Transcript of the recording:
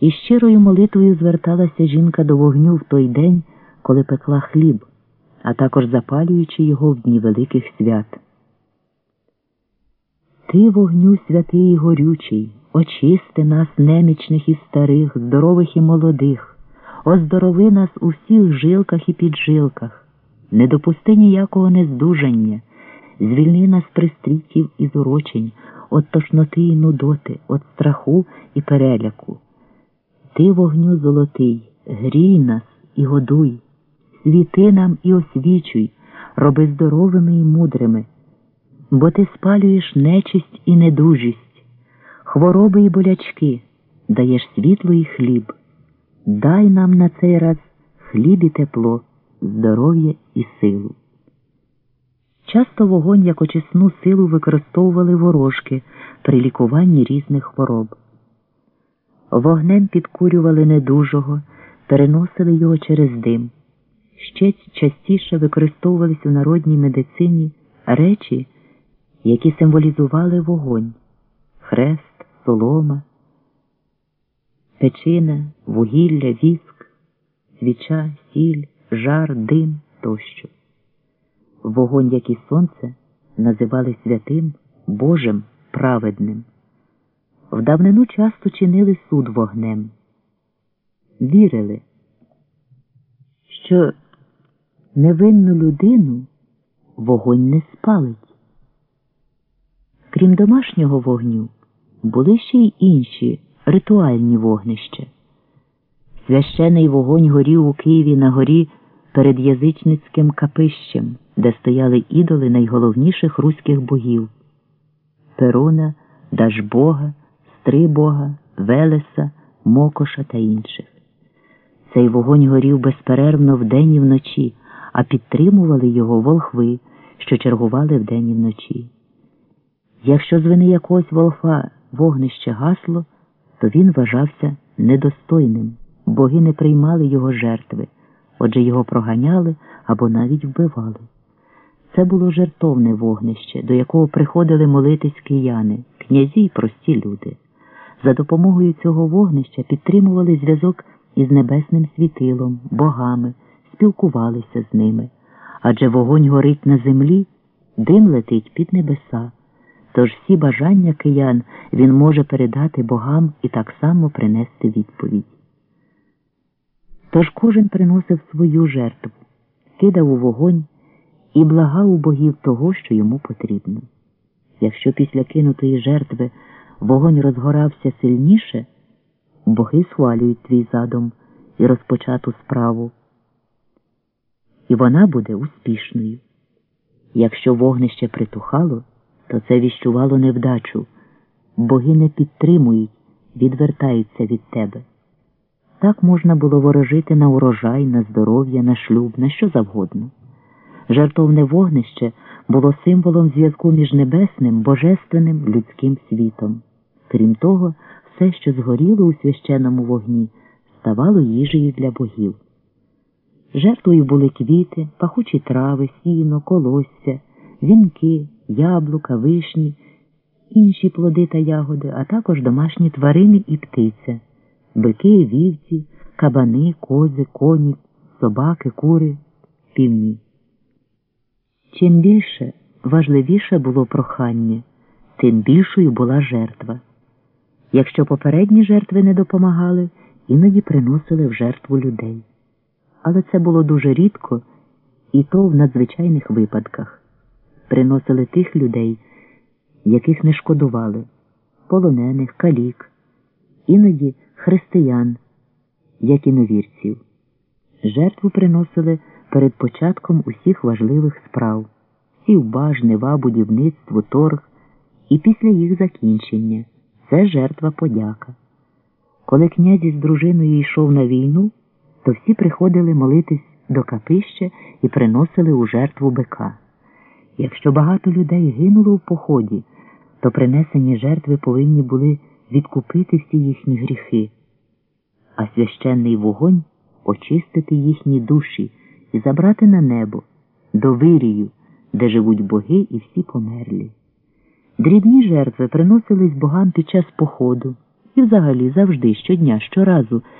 І щирою молитвою зверталася жінка до вогню в той день, коли пекла хліб, а також запалюючи його в дні великих свят. Ти, вогню святий і горючий, очисти нас, немічних і старих, здорових і молодих, оздорови нас у всіх жилках і піджилках, не допусти ніякого нездужання, звільни нас пристрітів і зурочень, от тошноти і нудоти, от страху і переляку. Ти, вогню золотий, грій нас і годуй, світи нам і освічуй, роби здоровими і мудрими, бо ти спалюєш нечисть і недужість, хвороби і болячки, даєш світло і хліб. Дай нам на цей раз хліб і тепло, здоров'я і силу. Часто вогонь як очисну силу використовували ворожки при лікуванні різних хвороб. Вогнем підкурювали недужого, переносили його через дим. Ще частіше використовувались у народній медицині речі, які символізували вогонь хрест, солома, печина, вугілля, віск, свіча, сіль, жар, дим тощо. Вогонь, як і сонце, називали святим, Божим, праведним. В давнину часто чинили суд вогнем. Вірили, що невинну людину вогонь не спалить. Крім домашнього вогню, були ще й інші ритуальні вогнища. Священий вогонь горів у Києві на горі перед язичницьким капищем, де стояли ідоли найголовніших руських богів Перуна, Дажбога, Стрибога, Велеса, Мокоша та інших. Цей вогонь горів безперервно вдень і вночі, а підтримували його волхви, що чергували вдень і вночі. Якщо з вини якогось волфа вогнище гасло, то він вважався недостойним, боги не приймали його жертви, отже його проганяли або навіть вбивали. Це було жертовне вогнище, до якого приходили молитись кияни, князі й прості люди. За допомогою цього вогнища підтримували зв'язок із небесним світилом, богами, спілкувалися з ними. Адже вогонь горить на землі, дим летить під небеса. Тож всі бажання киян він може передати богам і так само принести відповідь. Тож кожен приносив свою жертву, кидав у вогонь і благав у богів того, що йому потрібно. Якщо після кинутої жертви вогонь розгорався сильніше, боги схвалюють твій задум і розпочату справу. І вона буде успішною. Якщо вогнище притухало, то це віщувало невдачу. Боги не підтримують, відвертаються від тебе. Так можна було ворожити на урожай, на здоров'я, на шлюб, на що завгодно. Жертовне вогнище було символом зв'язку між небесним, божественним людським світом. Крім того, все, що згоріло у священному вогні, ставало їжею для богів. Жертвою були квіти, пахучі трави, сіно, колосся, вінки, яблука, вишні, інші плоди та ягоди, а також домашні тварини і птиця, бики, вівці, кабани, кози, коні, собаки, кури, півні. Чим більше важливіше було прохання, тим більшою була жертва. Якщо попередні жертви не допомагали, іноді приносили в жертву людей. Але це було дуже рідко і то в надзвичайних випадках. Приносили тих людей, яких не шкодували, полонених, калік, іноді християн, як і новірців. Жертву приносили перед початком усіх важливих справ сівба, жнива, будівництво, торг, і після їх закінчення це жертва подяка. Коли князь із дружиною йшов на війну, то всі приходили молитись до капища і приносили у жертву бика. Якщо багато людей гинуло в поході, то принесені жертви повинні були відкупити всі їхні гріхи, а священний вогонь очистити їхні душі і забрати на небо, до вирію, де живуть боги і всі померлі. Дрібні жертви приносились богам під час походу. І взагалі завжди, щодня, щоразу